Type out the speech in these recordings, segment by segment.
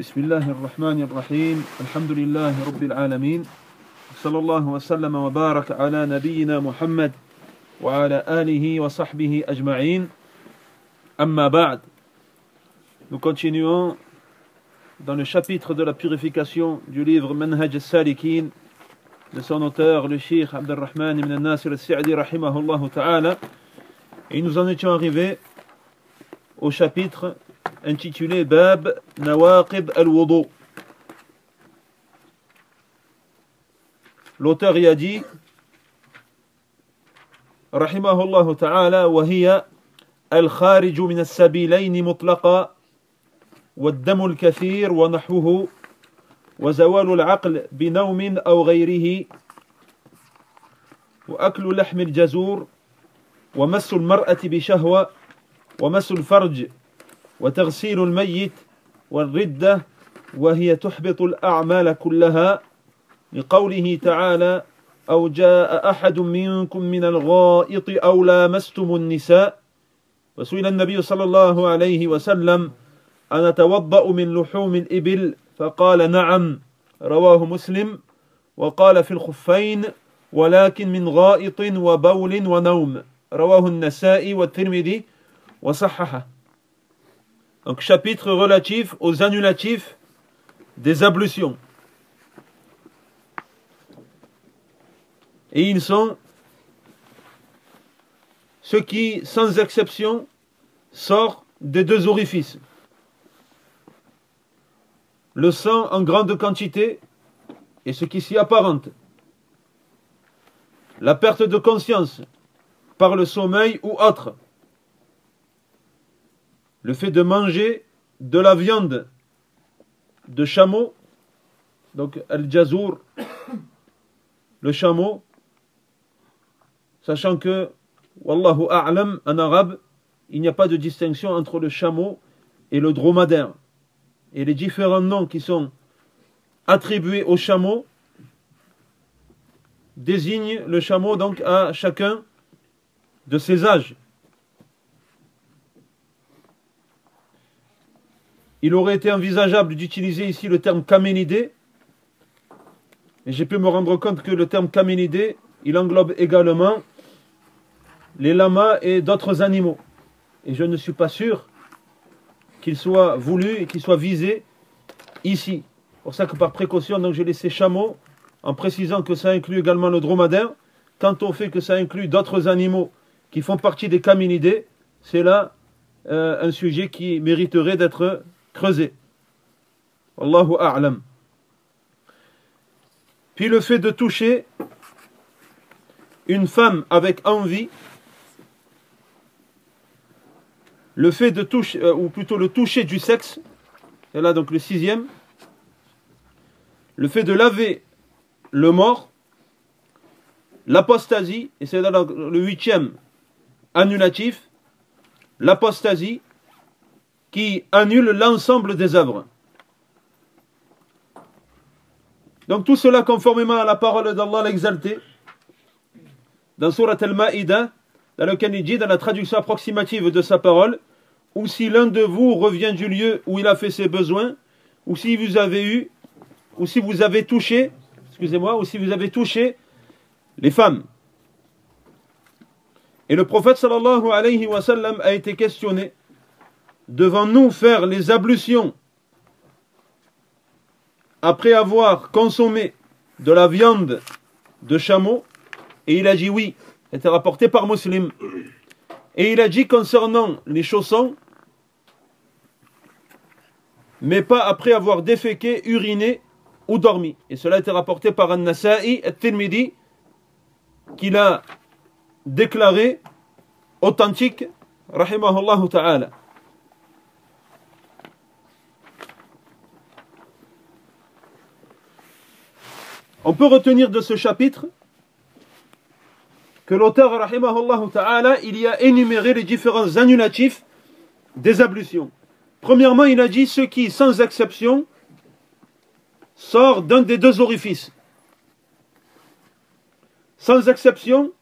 بسم الله الرحمن الرحيم الحمد لله رب العالمين صلى الله وسلم وبارك على نبينا محمد وعلى آله وصحبه أجمعين أما بعد Nous continuons dans le chapitre de la purification du livre Manhaj al-Salikin de son auteur, le Sheikh Abdurrahman ibn Nasir al-Sa'di rahimahullah ta'ala. Et nous en étions arrivés au chapitre intitulé Bab Nawaqib al-Wudu. L'auteur y a dit rahimahullah ta'ala وهي الخارج من السبيلين مطلقا والدم الكثير ونحوه وزوال العقل بنوم أو غيره وأكل لحم الجزور ومس المرأة بشهوة ومس الفرج وتغسيل الميت والردة وهي تحبط الأعمال كلها لقوله تعالى أو جاء أحد منكم من الغائط أو لامستم النساء؟ وسئل النبي صلى الله عليه وسلم أنا توضأ من لحوم الإبل؟ فقال نعم رواه مسلم. وقال في الخفين ولكن من غائط وبول ونوم رواه النسائي والترمذي وصححه. Donc chapitre relatif aux annulatifs des ablutions. Et ils sont ceux qui, sans exception, sortent des deux orifices. Le sang en grande quantité et ce qui s'y apparente. La perte de conscience par le sommeil ou autre. Le fait de manger de la viande de chameau, donc al-jazour, le chameau, sachant que, wallahu a'lam, en arabe, il n'y a pas de distinction entre le chameau et le dromadaire. Et les différents noms qui sont attribués au chameau désignent le chameau donc à chacun de ses âges. Il aurait été envisageable d'utiliser ici le terme camélidé, et j'ai pu me rendre compte que le terme camélidé, il englobe également les lamas et d'autres animaux. Et je ne suis pas sûr qu'il soit voulu et qu'il soit visé ici. Pour ça que par précaution, donc j'ai laissé chameau en précisant que ça inclut également le dromadaire. Quant au fait que ça inclut d'autres animaux qui font partie des caminidés, c'est là euh, un sujet qui mériterait d'être Allahu. Puis le fait de toucher une femme avec envie, le fait de toucher, euh, ou plutôt le toucher du sexe, c'est là donc le sixième, le fait de laver le mort, l'apostasie, et c'est là le huitième annulatif, l'apostasie qui annule l'ensemble des œuvres. Donc tout cela conformément à la parole d'Allah l'exalté, dans Surat al-Ma'ida, dans lequel il dit, dans la traduction approximative de sa parole, ou si l'un de vous revient du lieu où il a fait ses besoins, ou si vous avez eu, ou si vous avez touché, excusez-moi, ou si vous avez touché les femmes. Et le prophète sallallahu alayhi wa sallam a été questionné devant-nous faire les ablutions après avoir consommé de la viande de chameau Et il a dit oui. C'était rapporté par Muslim. Et il a dit concernant les chaussons, mais pas après avoir déféqué, uriné ou dormi. Et cela a été rapporté par An-Nasa'i, At-Tirmidhi, qu'il a déclaré authentique, rahimahullah ta'ala. On peut retenir de ce chapitre que l'auteur, rahimahullah ta'ala, il y a énuméré les différents annulatifs des ablutions. Premièrement, il a dit ce qui, sans exception, sort d'un des deux orifices. Sans exception,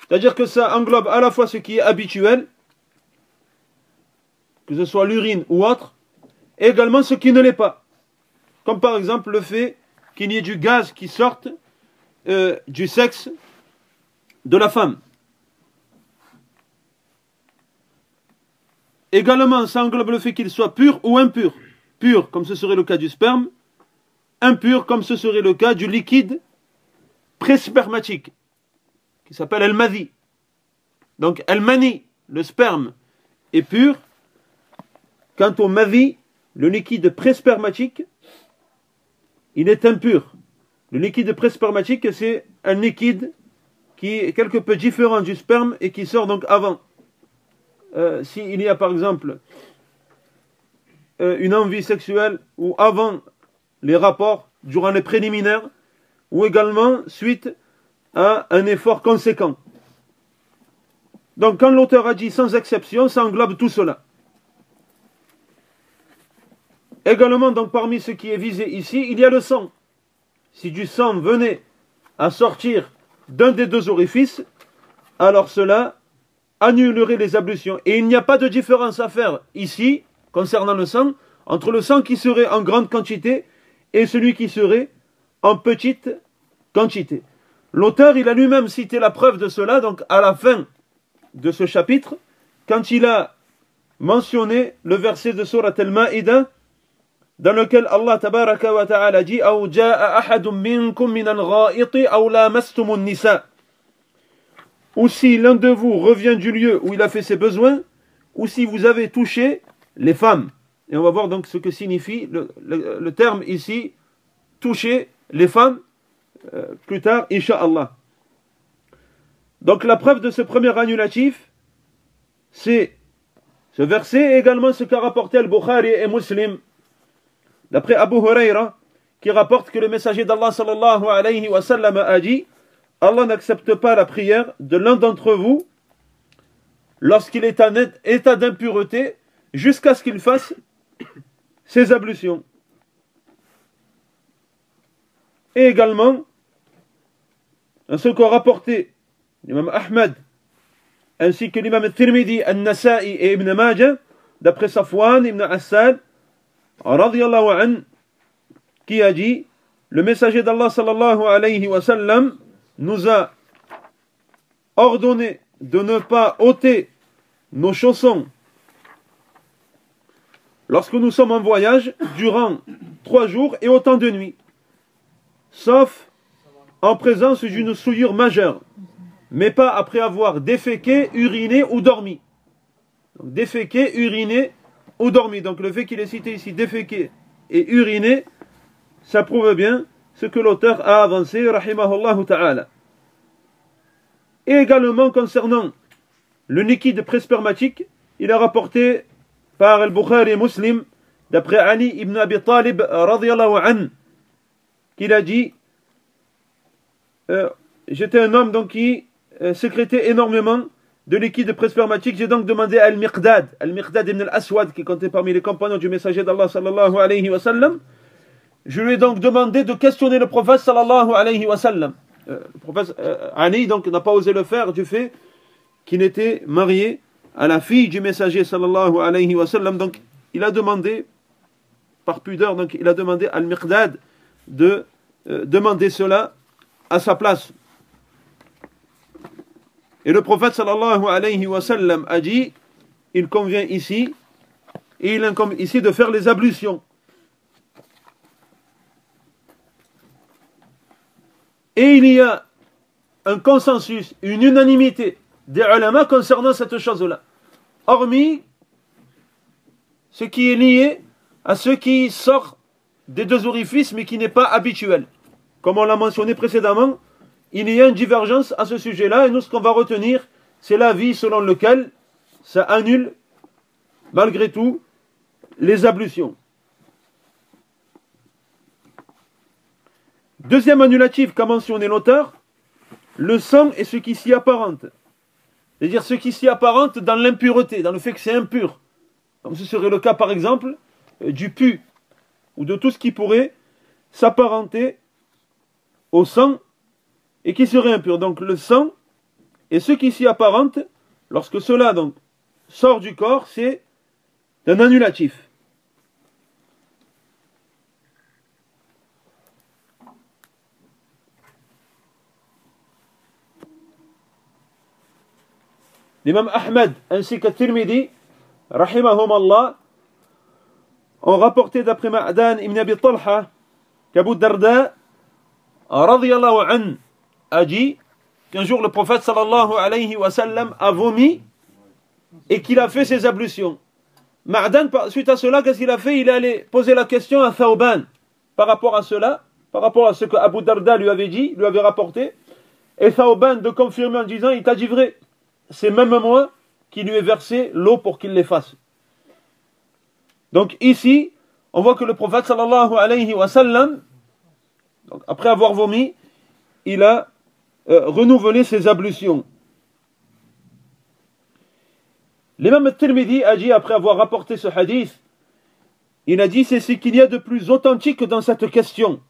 c'est-à-dire que ça englobe à la fois ce qui est habituel, que ce soit l'urine ou autre, et également ce qui ne l'est pas. Comme par exemple le fait qu'il y ait du gaz qui sorte euh, du sexe de la femme. Également, ça englobe le fait qu'il soit pur ou impur. Pur, comme ce serait le cas du sperme. Impur, comme ce serait le cas du liquide préspermatique, qui s'appelle el madi. Donc, el mani, le sperme, est pur. Quant au madi, le liquide préspermatique, il est impur. Le liquide préspermatique, c'est un liquide qui est quelque peu différent du sperme et qui sort donc avant. Euh, s'il y a par exemple euh, une envie sexuelle ou avant les rapports, durant les préliminaires, ou également suite à un effort conséquent. Donc quand l'auteur a dit sans exception, ça englobe tout cela. Également, donc parmi ce qui est visé ici, il y a le sang. Si du sang venait à sortir d'un des deux orifices, alors cela annulerait les ablutions. Et il n'y a pas de différence à faire ici, concernant le sang, entre le sang qui serait en grande quantité et celui qui serait en petite quantité. L'auteur, il a lui-même cité la preuve de cela, donc à la fin de ce chapitre, quand il a mentionné le verset de Surat al-Ma'ida, dans lequel Allah tabaraka wa ta'ala dit أو جاء أحد منكم من الغائط أو لامستم النساء ou si l'un de vous revient du lieu où il a fait ses besoins, ou si vous avez touché les femmes. Et on va voir donc ce que signifie le, terme ici, toucher les femmes, euh, plus tard, Inch'Allah. Donc la preuve de ce premier annulatif, c'est ce verset et également ce qu'a rapporté Al-Bukhari et Muslim, d'après Abu Huraira, qui rapporte que le messager d'Allah sallallahu alayhi wa a dit Allah n'accepte pas la prière de l'un d'entre vous lorsqu'il est en état d'impureté jusqu'à ce qu'il fasse ses ablutions. Et également, ce qu'ont rapporté l'imam Ahmad ainsi que l'imam Tirmidhi, Al-Nasa'i et Ibn Majah, d'après Safwan ibn Assad, qui a dit Le messager d'Allah sallallahu alayhi wa sallam nous a ordonné de ne pas ôter nos chaussons lorsque nous sommes en voyage durant trois jours et autant de nuits, sauf en présence d'une souillure majeure, mais pas après avoir déféqué, uriné ou dormi. Déféqué, uriné ou dormi. Donc le fait qu'il est cité ici déféqué et uriné, ça prouve bien ce que l'auteur a avancé, rahimahullah ta'ala. Et également concernant le liquide préspermatique, il a rapporté par Al-Bukhari Muslim, d'après Ali ibn Abi Talib, qu'il a dit euh, J'étais un homme donc qui euh, sécrétait énormément de liquide préspermatique. J'ai donc demandé à Al-Miqdad, Al-Miqdad ibn al-Aswad, qui comptait parmi les compagnons du messager d'Allah sallallahu alayhi wa je lui ai donc demandé de questionner le prophète sallallahu alayhi wa sallam. Euh, le prophète euh, Ali donc n'a pas osé le faire du fait qu'il était marié à la fille du messager sallallahu alayhi wa. Donc il a demandé, par pudeur, donc il a demandé à Al-Miqdad de euh, demander cela à sa place. Et le prophète sallallahu alayhi wa a dit il convient ici, et il incombe ici de faire les ablutions. Et il y a un consensus, une unanimité des ulama concernant cette chose-là. Hormis ce qui est lié à ce qui sort des deux orifices mais qui n'est pas habituel. Comme on l'a mentionné précédemment, il y a une divergence à ce sujet-là et nous ce qu'on va retenir, c'est l'avis selon lequel ça annule malgré tout les ablutions. Deuxième annulatif qu'a mentionné l'auteur, le sang est ce qui s'y apparente. C'est-à-dire ce qui s'y apparente dans l'impureté, dans le fait que c'est impur. Comme ce serait le cas par exemple euh, du pu ou de tout ce qui pourrait s'apparenter au sang et qui serait impur. Donc le sang et ce qui s'y apparente, lorsque cela donc sort du corps, c'est un annulatif. L'imam Ahmed ainsi que Tirmidhi, Allah, ont rapporté d'après Ma'dan ibn Abi Talha qu'Abu Darda, radiallahu anhu, a dit qu'un jour le prophète sallallahu alayhi wa sallam a vomi et qu'il a fait ses ablutions. Ma'dan, suite à cela, qu'est-ce qu'il a fait? Il est allé poser la question à Thauban par rapport à cela, par rapport à ce que Abu Darda lui avait dit, lui avait rapporté. Et Thauban de confirmer en disant Il t'a dit vrai, c'est même moi qui lui ai versé l'eau pour qu'il l'efface. Donc ici, on voit que le prophète sallallahu alayhi wa sallam, après avoir vomi, il a euh, renouvelé ses ablutions. L'imam Tirmidhi a dit, après avoir rapporté ce hadith, il a dit c'est ce qu'il y a de plus authentique dans cette question.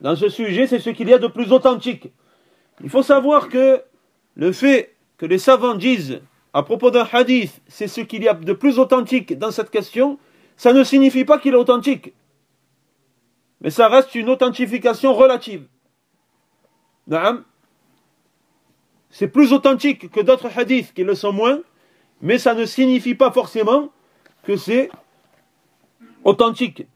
Dans ce sujet, c'est ce qu'il y a de plus authentique. Il faut savoir que le fait que les savants disent à propos d'un hadith, c'est ce qu'il y a de plus authentique dans cette question, ça ne signifie pas qu'il est authentique. Mais ça reste une authentification relative. C'est plus authentique que d'autres hadiths qui le sont moins, mais ça ne signifie pas forcément que c'est authentique.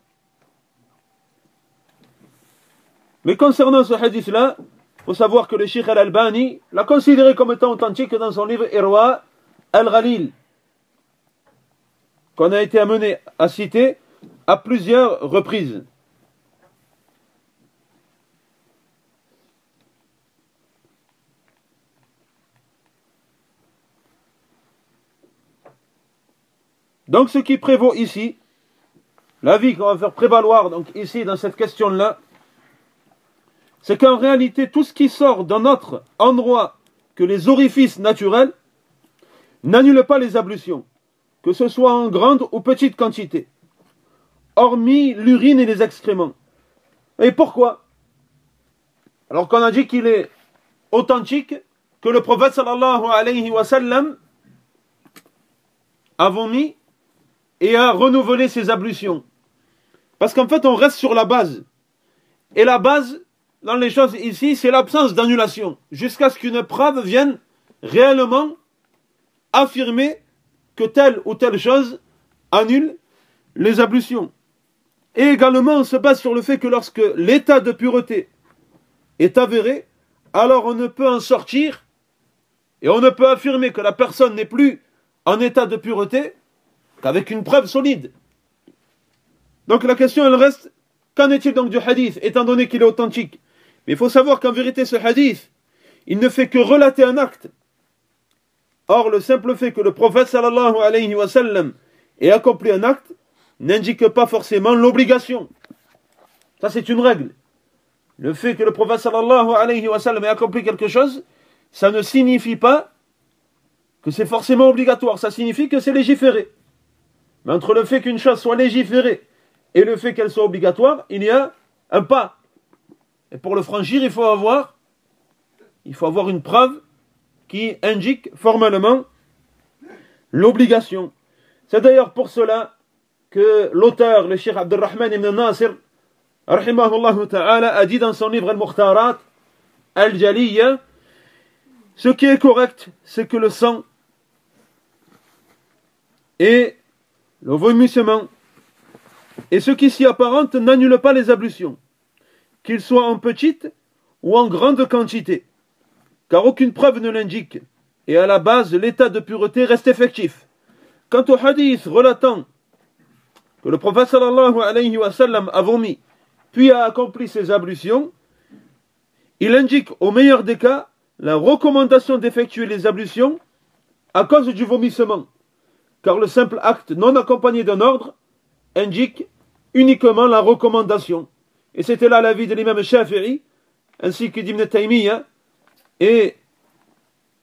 Mais concernant ce hadith-là, il faut savoir que le Sheikh al-Albani l'a considéré comme étant authentique dans son livre Irwa al-Ghalil, qu'on a été amené à citer à plusieurs reprises. Donc ce qui prévaut ici, l'avis qu'on va faire prévaloir donc ici dans cette question-là, c'est qu'en réalité, tout ce qui sort d'un autre endroit que les orifices naturels n'annule pas les ablutions, que ce soit en grande ou petite quantité, hormis l'urine et les excréments. Et pourquoi? Alors qu'on a dit qu'il est authentique, que le prophète sallallahu alayhi wa sallam a vomi et a renouvelé ses ablutions. Parce qu'en fait, on reste sur la base. Et la base, dans les choses ici, c'est l'absence d'annulation, jusqu'à ce qu'une preuve vienne réellement affirmer que telle ou telle chose annule les ablutions. Et également, on se base sur le fait que lorsque l'état de pureté est avéré, alors on ne peut en sortir et on ne peut affirmer que la personne n'est plus en état de pureté qu'avec une preuve solide. Donc la question, elle reste, qu'en est-il donc du hadith, étant donné qu'il est authentique? Mais il faut savoir qu'en vérité, ce hadith, il ne fait que relater un acte. Or, le simple fait que le prophète sallallahu alayhi wa sallam ait accompli un acte n'indique pas forcément l'obligation. Ça, c'est une règle. Le fait que le prophète sallallahu alayhi wa sallam ait accompli quelque chose, ça ne signifie pas que c'est forcément obligatoire. Ça signifie que c'est légiféré. Mais entre le fait qu'une chose soit légiférée et le fait qu'elle soit obligatoire, il y a un pas. Et pour le franchir, il faut avoir, il faut avoir une preuve qui indique formellement l'obligation. C'est d'ailleurs pour cela que l'auteur, le Cheikh Abdelrahman ibn Nasir, ta'ala, a dit dans son livre Al-Mukhtarat, Al-Jaliya, ce qui est correct, c'est que le sang et le vomissement. Et ce qui s'y apparente n'annule pas les ablutions. Qu'il soit en petite ou en grande quantité, car aucune preuve ne l'indique, et à la base l'état de pureté reste effectif. Quant au hadith relatant que le prophète sallallahu alayhi wa sallam a vomi, puis a accompli ses ablutions, il indique au meilleur des cas la recommandation d'effectuer les ablutions à cause du vomissement, car le simple acte non accompagné d'un ordre indique uniquement la recommandation. Et c'était là l'avis de l'imam Shafi'i, ainsi que d'Ibn Taymiyyah, et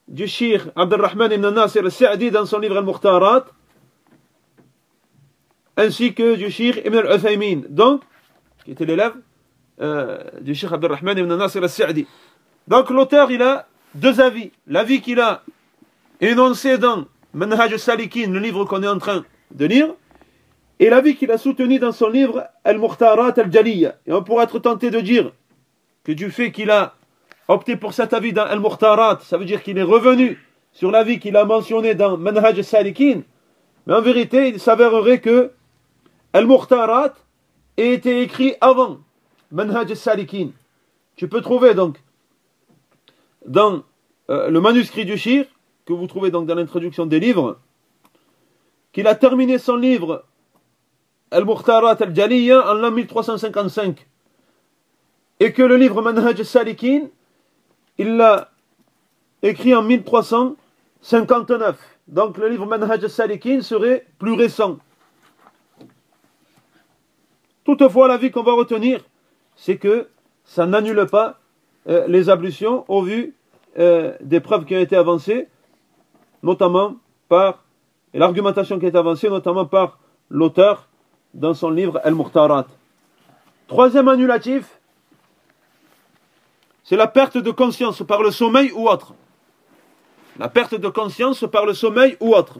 du shir Abdelrahman ibn Nasir al-Sa'di dans son livre Al-Mukhtarat, ainsi que du shir Ibn al-Uthaymin, donc, qui était l'élève euh, du shir Abdelrahman ibn Nasir al-Sa'di. Donc l'auteur, il a deux avis. L'avis qu'il a énoncé dans Manhaj al-Salikin, le livre qu'on est en train de lire, et l'avis qu'il a soutenu dans son livre Al-Mukhtarat al-Jaliya. Et on pourrait être tenté de dire que du fait qu'il a opté pour cet avis dans Al-Mukhtarat, ça veut dire qu'il est revenu sur la vie qu'il a mentionné dans Manhaj Salikin, mais en vérité, il s'avérerait que Al-Mukhtarat ait été écrit avant Manhaj Salikin. Tu peux trouver donc dans euh, le manuscrit du Shir, que vous trouvez donc dans l'introduction des livres, qu'il a terminé son livre Al-Mukhtarat al-Jaliya en l'an 1355. Et que le livre Manhaj Salikin, il l'a écrit en 1359. Donc le livre Manhaj Salikin serait plus récent. Toutefois, l'avis qu'on va retenir, c'est que ça n'annule pas euh, les ablutions au vu euh, des preuves qui ont été avancées, notamment par, et l'argumentation qui été avancée, notamment par l'auteur dans son livre El-Mukhtarat. Troisième annulatif, c'est la perte de conscience par le sommeil ou autre. La perte de conscience par le sommeil ou autre.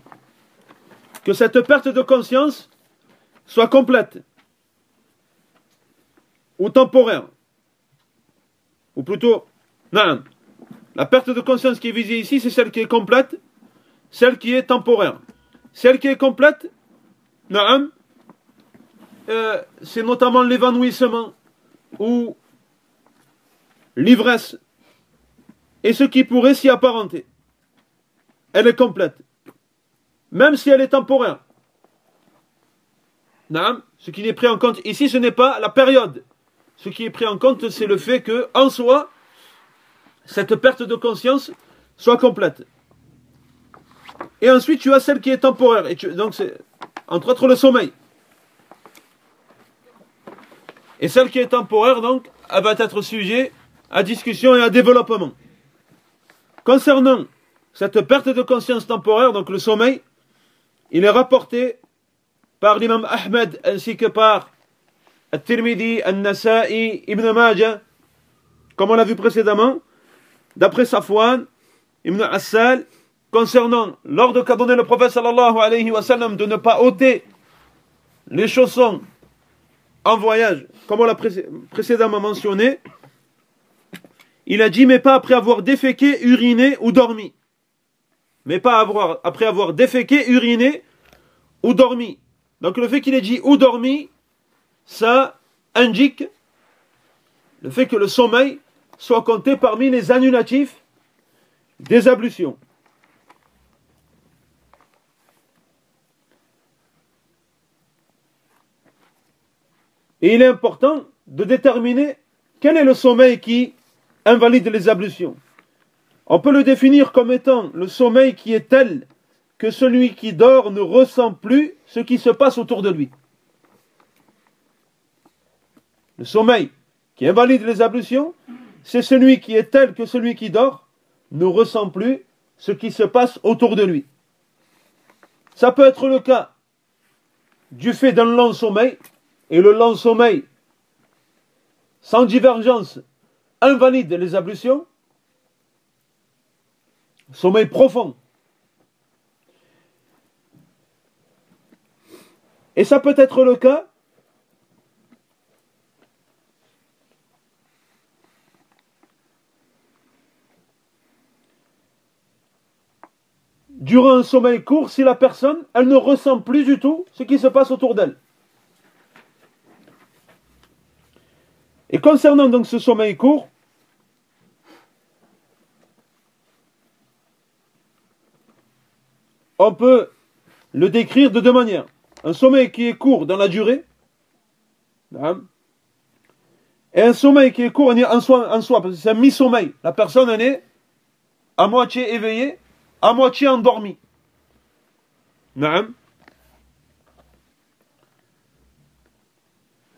Que cette perte de conscience soit complète ou temporaire. Ou plutôt, non. La perte de conscience qui est visée ici, c'est celle qui est complète, celle qui est temporaire. Celle qui est complète, euh, c'est notamment l'évanouissement ou l'ivresse et ce qui pourrait s'y apparenter. Elle est complète. Même si elle est temporaire. Ce qui est pris en compte ici, ce n'est pas la période. Ce qui est pris en compte, c'est le fait que, en soi, cette perte de conscience soit complète. Et ensuite, tu as celle qui est temporaire. Et donc, c'est entre autres le sommeil. Et celle qui est temporaire, donc, elle va être sujet à discussion et à développement. Concernant cette perte de conscience temporaire, donc le sommeil, il est rapporté par l'imam Ahmed ainsi que par Al-Tirmidhi, Al-Nasa'i, Ibn Majah, comme on l'a vu précédemment, d'après Safwan, Ibn Assal, concernant l'ordre qu'a donné le prophète sallallahu alayhi wa sallam de ne pas ôter les chaussons en voyage, comme on l'a précédemment mentionné, il a dit, mais pas après avoir déféqué, uriné ou dormi. Mais pas avoir, après avoir déféqué, uriné ou dormi. Donc le fait qu'il ait dit ou dormi, ça indique le fait que le sommeil soit compté parmi les annulatifs des ablutions. Et il est important de déterminer quel est le sommeil qui invalide les ablutions. On peut le définir comme étant le sommeil qui est tel que celui qui dort ne ressent plus ce qui se passe autour de lui. Le sommeil qui invalide les ablutions, c'est celui qui est tel que celui qui dort ne ressent plus ce qui se passe autour de lui. Ça peut être le cas du fait d'un long sommeil, et le long sommeil, sans divergence, invalide les ablutions. Sommeil profond. Et ça peut être le cas durant un sommeil court si la personne, elle ne ressent plus du tout ce qui se passe autour d'elle. Et concernant donc ce sommeil court, on peut le décrire de deux manières. Un sommeil qui est court dans la durée, et un sommeil qui est court en soi, en soi parce que c'est un mi-sommeil. La personne, elle est à moitié éveillée, à moitié endormi.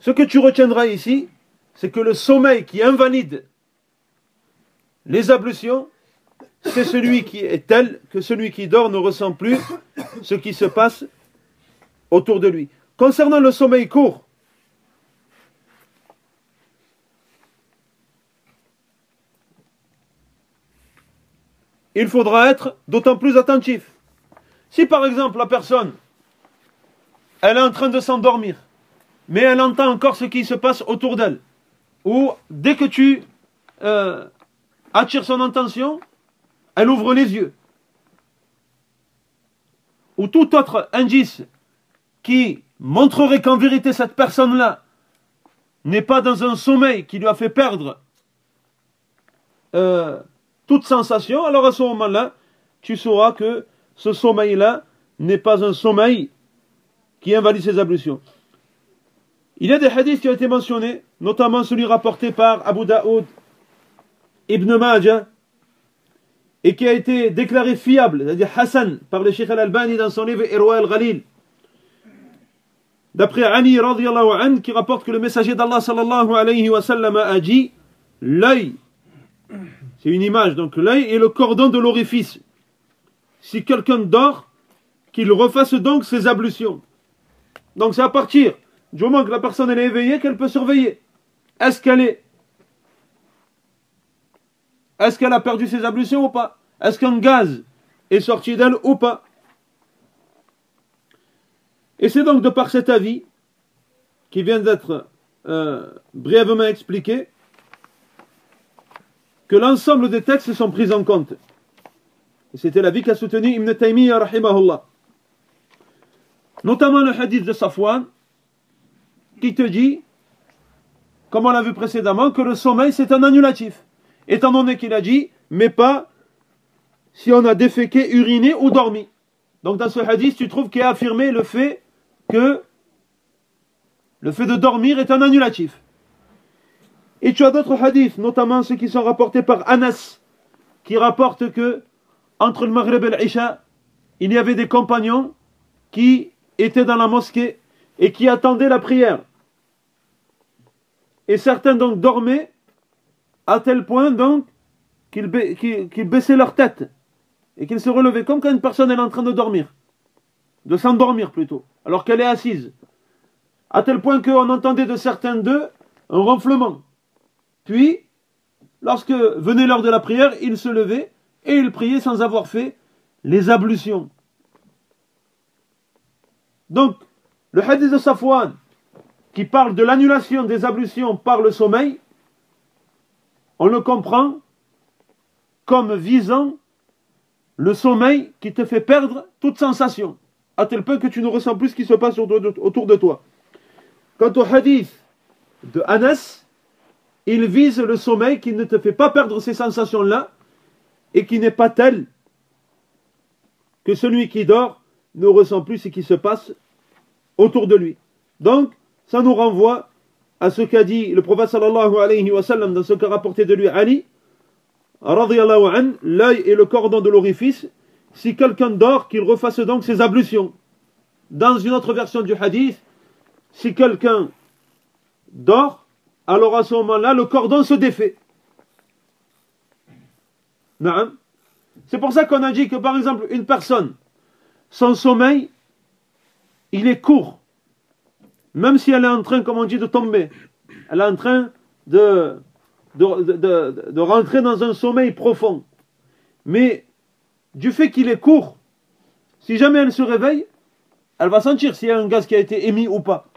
Ce que tu retiendras ici, c'est que le sommeil qui invalide les ablutions, c'est celui qui est tel que celui qui dort ne ressent plus ce qui se passe autour de lui. Concernant le sommeil court, il faudra être d'autant plus attentif. Si par exemple la personne, elle est en train de s'endormir, mais elle entend encore ce qui se passe autour d'elle, ou dès que tu euh, attires son attention, elle ouvre les yeux. ou tout autre indice qui montrerait qu'en vérité cette personne-là n'est pas dans un sommeil qui lui a fait perdre euh, toute sensation, alors à ce moment-là, tu sauras que ce sommeil-là n'est pas un sommeil qui invalide ses ablutions. Il y a des hadiths qui ont été mentionnés, notamment celui rapporté par Abu Daoud, Ibn Majah, et qui a été déclaré fiable, c'est-à-dire Hassan, par le Sheikh al-Albani dans son livre Irwa al-Ghalil. D'après Ali anhu, qui rapporte que le messager d'Allah sallallahu alayhi wa sallam a dit L'œil, c'est une image, donc l'œil est le cordon de l'orifice. Si quelqu'un dort, qu'il refasse donc ses ablutions. Donc c'est à partir du moment que la personne est éveillée qu'elle peut surveiller. Est-ce qu'elle est est-ce qu'elle a perdu ses ablutions ou pas? Est-ce qu'un gaz est sorti d'elle ou pas? Et c'est donc de par cet avis, qui vient d'être euh, brièvement expliqué, que l'ensemble des textes sont pris en compte. Et c'était l'avis qu'a soutenu Ibn Taymiyyah rahimahullah. Notamment le hadith de Safwan, qui te dit, comme on l'a vu précédemment, que le sommeil c'est un annulatif étant donné qu'il a dit, mais pas si on a déféqué, uriné ou dormi. Donc dans ce hadith, tu trouves qu'il a affirmé le fait que le fait de dormir est un annulatif. Et tu as d'autres hadiths, notamment ceux qui sont rapportés par Anas, qui rapportent que entre le Maghreb et l'Isha, il y avait des compagnons qui étaient dans la mosquée et qui attendaient la prière. Et certains donc dormaient à tel point donc qu'ils baissaient leur tête et qu'ils se relevaient comme quand une personne est en train de dormir, de s'endormir plutôt, alors qu'elle est assise. À tel point qu'on entendait de certains d'eux un ronflement. Puis, lorsque venait l'heure de la prière, ils se levaient et ils priaient sans avoir fait les ablutions. Donc, le hadith de Safwan, qui parle de l'annulation des ablutions par le sommeil, on le comprend comme visant le sommeil qui te fait perdre toute sensation, à tel point que tu ne ressens plus ce qui se passe autour de toi. Quant au hadith de Anas, il vise le sommeil qui ne te fait pas perdre ces sensations-là et qui n'est pas tel que celui qui dort ne ressent plus ce qui se passe autour de lui. Donc, ça nous renvoie à ce qu'a dit le prophète sallallahu alayhi wa sallam dans ce qu'a rapporté de lui Ali, l'œil est le cordon de l'orifice, si quelqu'un dort, qu'il refasse donc ses ablutions. Dans une autre version du hadith, si quelqu'un dort, alors à ce moment-là, le cordon se défait. C'est pour ça qu'on a dit que par exemple, une personne, son sommeil, il est court. Même si elle est en train, comme on dit, de tomber, elle est en train de, de, rentrer dans un sommeil profond. Mais du fait qu'il est court, si jamais elle se réveille, elle va sentir s'il y a un gaz qui a été émis ou pas.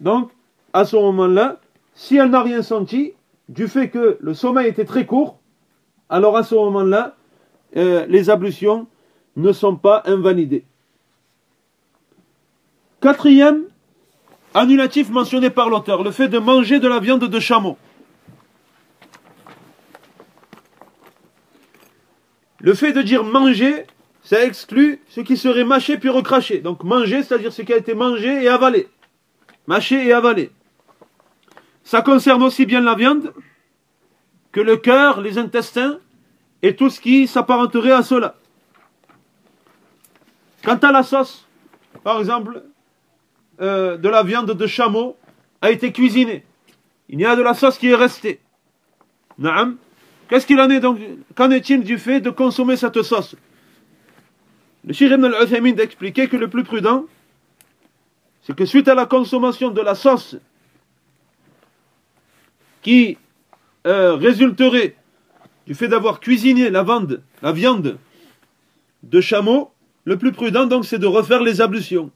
Donc, à ce moment-là, si elle n'a rien senti, du fait que le sommeil était très court, alors à ce moment-là, euh, les ablutions ne sont pas invalidées. Quatrième annulatif mentionné par l'auteur, le fait de manger de la viande de chameau. Le fait de dire manger, ça exclut ce qui serait mâché puis recraché. Donc manger, c'est-à-dire ce qui a été mangé et avalé. Mâché et avalé. Ça concerne aussi bien la viande que le cœur, les intestins et tout ce qui s'apparenterait à cela. Quant à la sauce, par exemple, euh, de la viande de chameau a été cuisinée. Il y a de la sauce qui est restée. Naam. Qu'est-ce qu'il en est donc Qu'en est-il du fait de consommer cette sauce? Le Shir ibn al-Uthaymin d'expliquer que le plus prudent, c'est que suite à la consommation de la sauce qui euh, résulterait du fait d'avoir cuisiné la viande, la viande de chameau, le plus prudent donc c'est de refaire les ablutions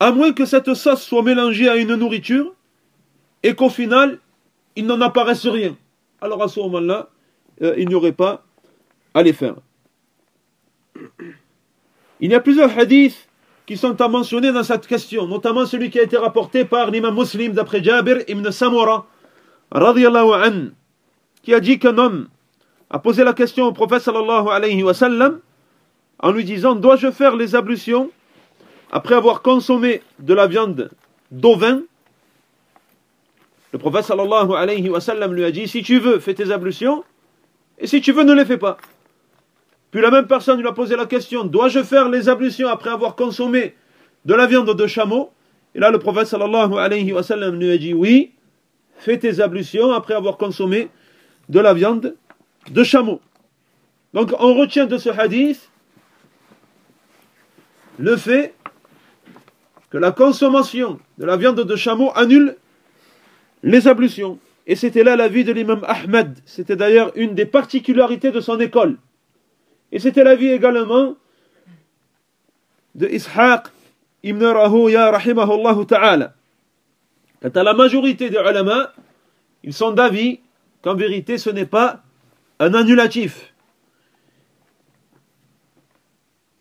à moins que cette sauce soit mélangée à une nourriture et qu'au final, il n'en apparaisse rien. Alors à ce moment-là, euh, il n'y aurait pas à les faire. Il y a plusieurs hadiths qui sont à mentionner dans cette question, notamment celui qui a été rapporté par l'imam muslim d'après Jabir ibn Samura, an, qui a dit qu'un homme a posé la question au prophète sallallahu alayhi wa en lui disant Dois-je faire les ablutions après avoir consommé de la viande d'ovin Le prophète sallallahu alayhi wa sallam lui a dit Si tu veux, fais tes ablutions, et si tu veux, ne les fais pas. Puis la même personne lui a posé la question Dois-je faire les ablutions après avoir consommé de la viande de chameau? Et là, le prophète sallallahu alayhi wa sallam lui a dit Oui, fais tes ablutions après avoir consommé de la viande de chameau. Donc on retient de ce hadith le fait que la consommation de la viande de chameau annule les ablutions. Et c'était là l'avis de l'imam Ahmed. C'était d'ailleurs une des particularités de son école. Et c'était l'avis également de Ishaq ibn Rahuya rahimahullah ta'ala. Quant à la majorité des ulama, ils sont d'avis qu'en vérité ce n'est pas un annulatif.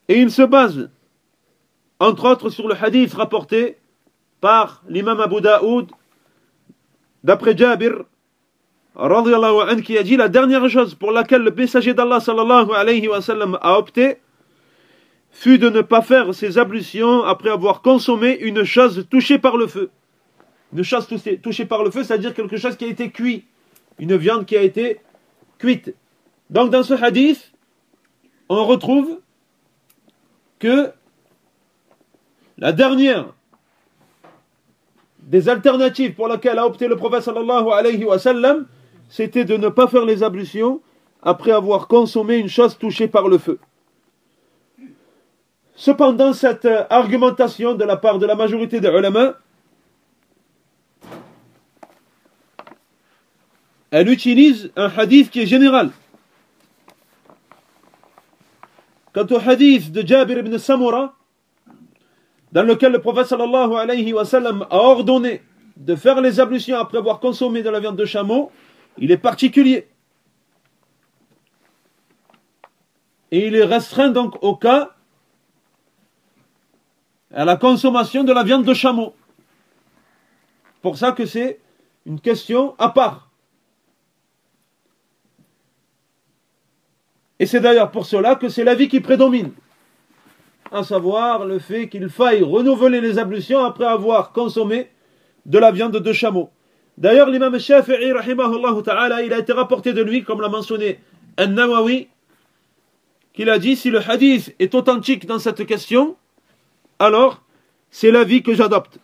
Et il se base, entre autres, sur le hadith rapporté par l'imam Abu Daoud, d'après Jabir, qui a dit la dernière chose pour laquelle le messager d'Allah sallallahu alayhi wa a opté fut de ne pas faire ses ablutions après avoir consommé une chose touchée par le feu. Une chose touchée par le feu, c'est-à-dire quelque chose qui a été cuit, une viande qui a été cuite. Donc dans ce hadith, on retrouve que la dernière des alternatives pour laquelle a opté le prophète sallallahu alayhi wa sallam, c'était de ne pas faire les ablutions après avoir consommé une chose touchée par le feu. Cependant, cette argumentation de la part de la majorité des ulama, elle utilise un hadith qui est général. Quant au hadith de Jabir ibn Samura, dans lequel le prophète sallallahu alayhi wa sallam a ordonné de faire les ablutions après avoir consommé de la viande de chameau, il est particulier. Et il est restreint donc au cas à la consommation de la viande de chameau. Pour ça que c'est une question à part. Et c'est d'ailleurs pour cela que c'est la vie qui prédomine, à savoir le fait qu'il faille renouveler les ablutions après avoir consommé de la viande de chameau. D'ailleurs, l'imam Shafi'i, ta'ala, il a été rapporté de lui, comme l'a mentionné An-Nawawi, qu'il a dit si le hadith est authentique dans cette question, alors c'est l'avis que j'adopte.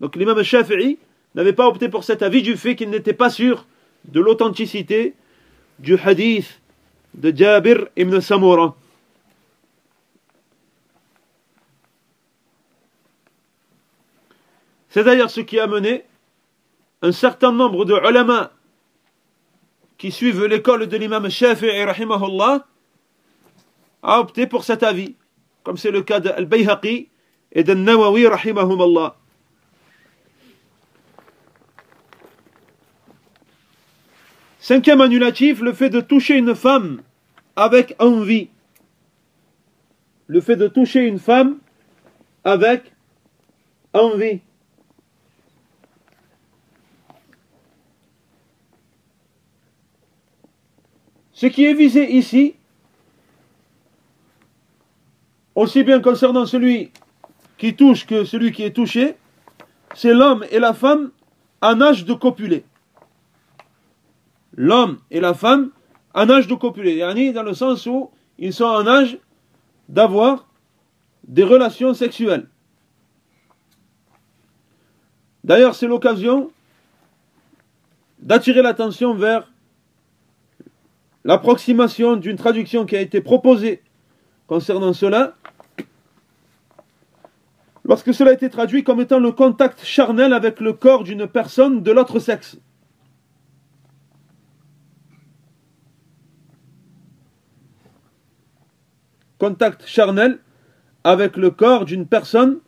Donc l'imam Shafi'i n'avait pas opté pour cet avis du fait qu'il n'était pas sûr de l'authenticité du hadith de Jabir ibn Samura. C'est d'ailleurs ce qui a mené un certain nombre de ulama qui suivent l'école de l'imam Shafi'i rahimahullah a opté pour cet avis, comme c'est le cas d'Al-Bayhaqi et de Nawawi rahimahumullah. Cinquième annulatif, le fait de toucher une femme avec envie. Le fait de toucher une femme avec envie. Ce qui est visé ici, aussi bien concernant celui qui touche que celui qui est touché, c'est l'homme et la femme en âge de copuler. L'homme et la femme en âge de copuler, dans le sens où ils sont en âge d'avoir des relations sexuelles. D'ailleurs, c'est l'occasion d'attirer l'attention vers l'approximation d'une traduction qui a été proposée concernant cela, lorsque cela a été traduit comme étant le contact charnel avec le corps d'une personne de l'autre sexe. Contact charnel avec le corps d'une personne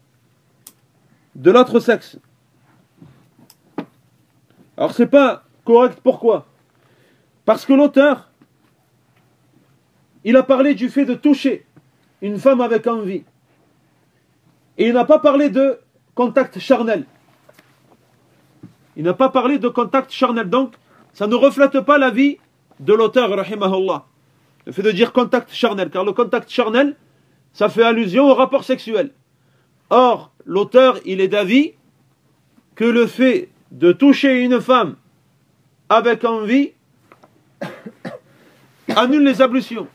de l'autre sexe. Alors c'est pas correct pourquoi? Parce que l'auteur il a parlé du fait de toucher. une femme avec envie. Et il n'a pas parlé de contact charnel. Il n'a pas parlé de contact charnel. Donc, ça ne reflète pas la vie de l'auteur, rahimahullah. Le fait de dire contact charnel, car le contact charnel, ça fait allusion au rapport sexuel. Or, l'auteur, il est d'avis que le fait de toucher une femme avec envie annule les ablutions.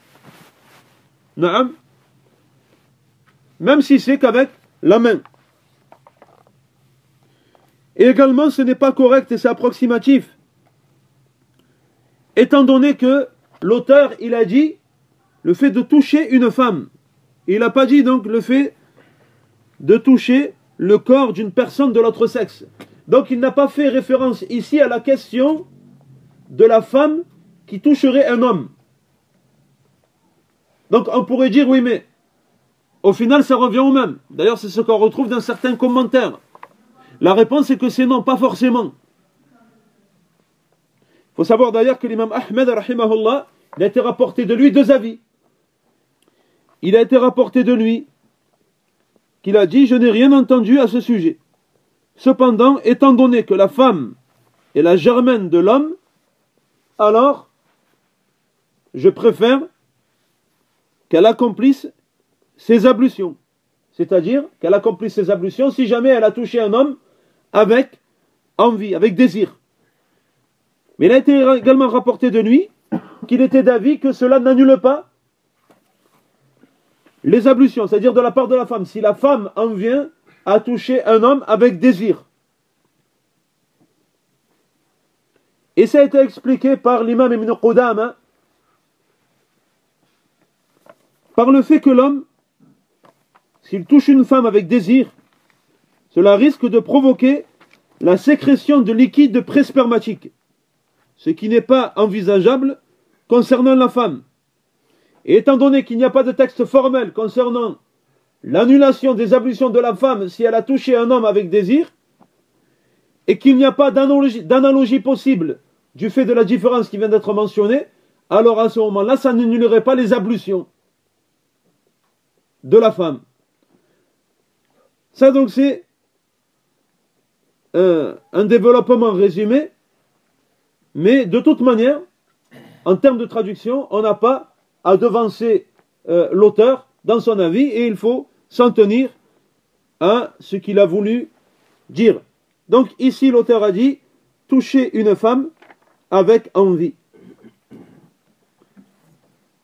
Même si c'est qu'avec la main. Et également, ce n'est pas correct et c'est approximatif. Étant donné que l'auteur, il a dit le fait de toucher une femme. Il n'a pas dit donc le fait de toucher le corps d'une personne de l'autre sexe. Donc il n'a pas fait référence ici à la question de la femme qui toucherait un homme. Donc on pourrait dire oui mais au final ça revient au même. D'ailleurs c'est ce qu'on retrouve dans certains commentaires. La réponse est que c'est non, pas forcément. Il faut savoir d'ailleurs que l'imam Ahmed, rahimahullah, il a été rapporté de lui deux avis. Il a été rapporté de lui qu'il a dit Je n'ai rien entendu à ce sujet. Cependant, étant donné que la femme est la germaine de l'homme, alors je préfère qu'elle accomplisse ses ablutions. C'est-à-dire qu'elle accomplisse ses ablutions si jamais elle a touché un homme avec envie, avec désir. Mais il a été également rapporté de lui qu'il était d'avis que cela n'annule pas les ablutions, c'est-à-dire de la part de la femme. Si la femme en vient à toucher un homme avec désir. Et ça a été expliqué par l'imam Ibn Qudama par le fait que l'homme, s'il touche une femme avec désir, cela risque de provoquer la sécrétion de liquide prespermatique, ce qui n'est pas envisageable concernant la femme. Et étant donné qu'il n'y a pas de texte formel concernant l'annulation des ablutions de la femme si elle a touché un homme avec désir, et qu'il n'y a pas d'analogie possible du fait de la différence qui vient d'être mentionnée, alors à ce moment-là, ça n'annulerait pas les ablutions de la femme. Ça donc c'est un, développement résumé, mais de toute manière, en termes de traduction, on n'a pas à devancer euh, l'auteur dans son avis et il faut s'en tenir à ce qu'il a voulu dire. Donc ici l'auteur a dit toucher une femme avec envie.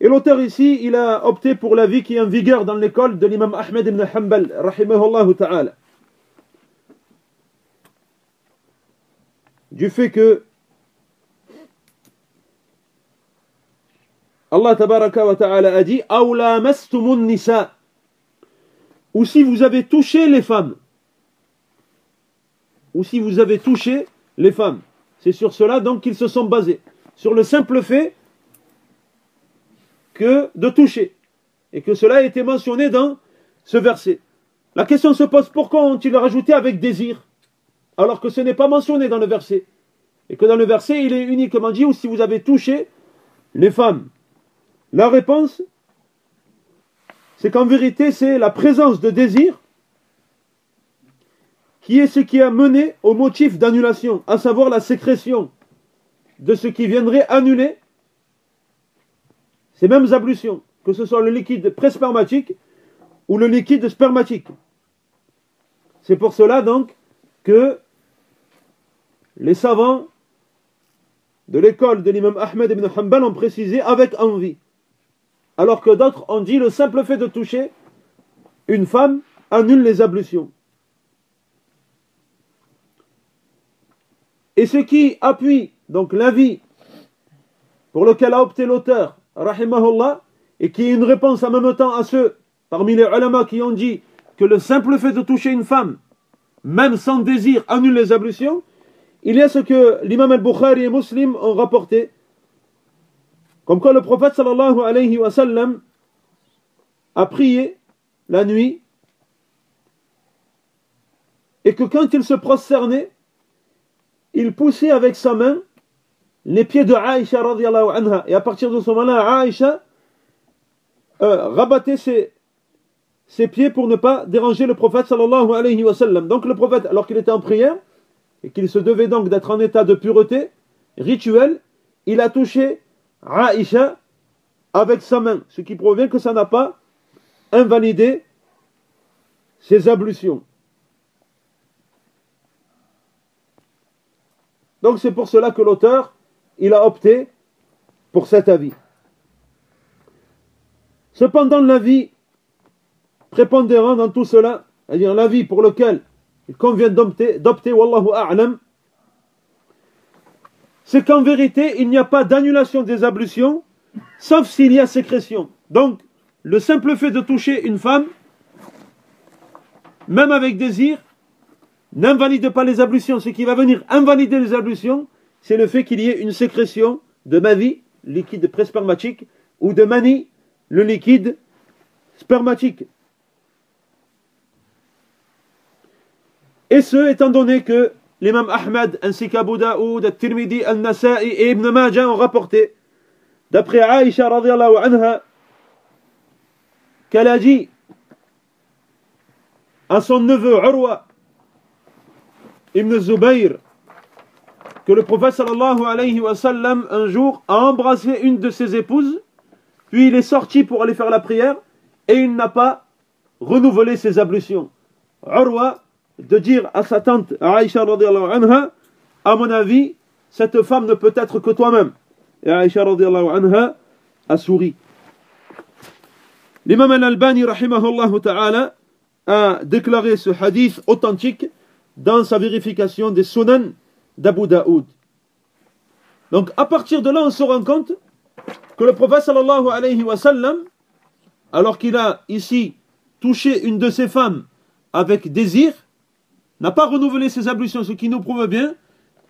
Et l'auteur ici, il a opté pour la vie qui est en vigueur dans l'école de l'imam Ahmed ibn Hanbal, rahimahullah ta'ala. Du fait que Allah tabaraka wa ta'ala a dit nisa ou si vous avez touché les femmes. Ou si vous avez touché les femmes. C'est sur cela donc qu'ils se sont basés. Sur le simple fait que de toucher. Et que cela a été mentionné dans ce verset. La question se pose pourquoi ont-ils rajouté avec désir alors que ce n'est pas mentionné dans le verset? Et que dans le verset il est uniquement dit ou si vous avez touché les femmes. La réponse, c'est qu'en vérité, c'est la présence de désir qui est ce qui a mené au motif d'annulation, à savoir la sécrétion de ce qui viendrait annuler ces mêmes ablutions, que ce soit le liquide prespermatique ou le liquide spermatique. C'est pour cela donc que les savants de l'école de l'imam Ahmed ibn Hanbal ont précisé avec envie alors que d'autres ont dit le simple fait de toucher une femme annule les ablutions. Et ce qui appuie donc l'avis pour lequel a opté l'auteur, rahimahullah, et qui est une réponse en même temps à ceux parmi les ulama qui ont dit que le simple fait de toucher une femme, même sans désir, annule les ablutions, il y a ce que l'imam al-Bukhari et Muslim ont rapporté. Comme quoi le prophète sallallahu alayhi wa sallam a prié la nuit et que quand il se prosternait, il poussait avec sa main les pieds de Aïcha radiallahu anha. Et à partir de ce moment-là, Aïcha euh, rabattait ses, pieds pour ne pas déranger le prophète sallallahu wa. Donc le prophète, alors qu'il était en prière, et qu'il se devait donc d'être en état de pureté rituelle, il a touché Aïcha avec sa main, ce qui provient que ça n'a pas invalidé ses ablutions. Donc c'est pour cela que l'auteur, il a opté pour cet avis. Cependant, l'avis prépondérant dans tout cela, c'est-à-dire l'avis pour lequel il convient d'opter, wallahu a'lam, c'est qu'en vérité, il n'y a pas d'annulation des ablutions, sauf s'il y a sécrétion. Donc, le simple fait de toucher une femme, même avec désir, n'invalide pas les ablutions. Ce qui va venir invalider les ablutions, c'est le fait qu'il y ait une sécrétion de mavi, liquide prespermatique, ou de mani, le liquide spermatique. Et ce, étant donné que l'imam Ahmad ainsi qu'Abu Daoud, Al-Tirmidhi, Al-Nasa'i et Ibn Majah ont rapporté, d'après Aïcha radiallahu anha, qu'elle a dit à son neveu Urwa ibn Zubayr que le prophète sallallahu alayhi wa sallam un jour a embrassé une de ses épouses, puis il est sorti pour aller faire la prière et il n'a pas renouvelé ses ablutions. Urwa de dire à sa tante Aïcha anha, à mon avis, cette femme ne peut être que toi-même. Et Aïcha anha a souri. L'imam al-Albani ta'ala a déclaré ce hadith authentique dans sa vérification des sunan d'Abu Daoud. Donc à partir de là, on se rend compte que le prophète sallallahu alayhi wa sallam, alors qu'il a ici touché une de ses femmes avec désir, n'a pas renouvelé ses ablutions, ce qui nous prouve bien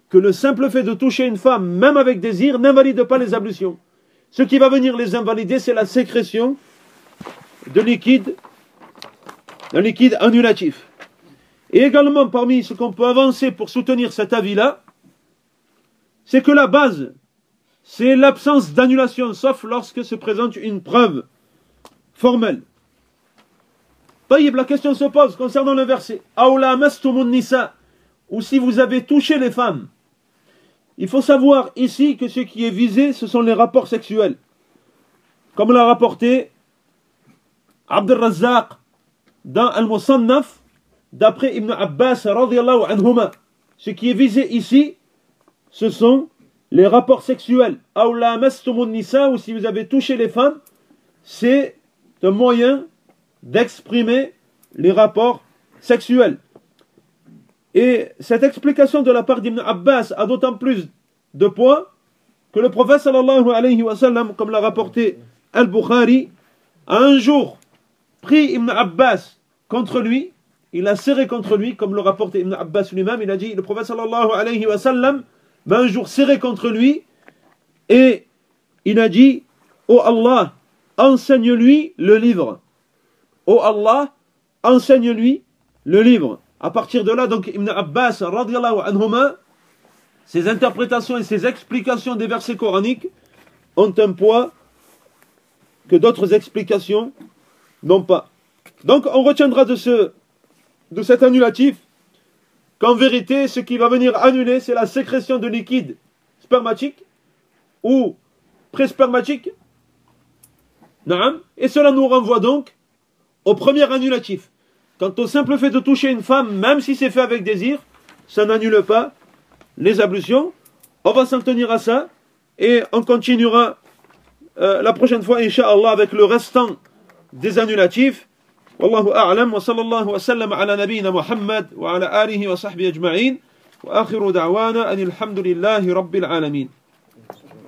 que le simple fait de toucher une femme, même avec désir, n'invalide pas les ablutions. Ce qui va venir les invalider, c'est la sécrétion de liquide, d'un liquide annulatif. Et également, parmi ce qu'on peut avancer pour soutenir cet avis-là, c'est que la base, c'est l'absence d'annulation, sauf lorsque se présente une preuve formelle la question se pose concernant le verset nisa ou si vous avez touché les femmes. Il faut savoir ici que ce qui est visé, ce sont les rapports sexuels. Comme l'a rapporté Abdel Razzaq dans Al-Musannaf, d'après Ibn Abbas anhuma. Ce qui est visé ici, ce sont les rapports sexuels. nisa ou si vous avez touché les femmes, c'est un moyen d'exprimer les rapports sexuels. Et cette explication de la part d'Ibn Abbas a d'autant plus de poids que le prophète sallallahu alayhi wa sallam, comme l'a rapporté Al-Bukhari, a un jour pris Ibn Abbas contre lui, il a serré contre lui, comme le rapporte Ibn Abbas lui-même, il a dit, le prophète sallallahu alayhi wa sallam m'a un jour serré contre lui, et il a dit, oh Allah, enseigne-lui le livre. Oh Allah, enseigne-lui le livre. À partir de là, donc Ibn Abbas, radiallahu anhuma, ses interprétations et ses explications des versets coraniques ont un poids que d'autres explications n'ont pas. Donc on retiendra de, ce, de cet annulatif qu'en vérité, ce qui va venir annuler, c'est la sécrétion de liquide spermatique ou préspermatique. Et cela nous renvoie donc au premier annulatif. Quant au simple fait de toucher une femme, même si c'est fait avec désir, ça n'annule pas les ablutions. On va s'en tenir à ça et on continuera euh, la prochaine fois, Inch'Allah, avec le restant des annulatifs. Wallahu a'lam wa sallallahu wa sallam ala nabiyyina Muhammad wa ala alihi wa sahbihi ajma'in. wa akhiru da'wana anil hamdulillahi rabbil alamin.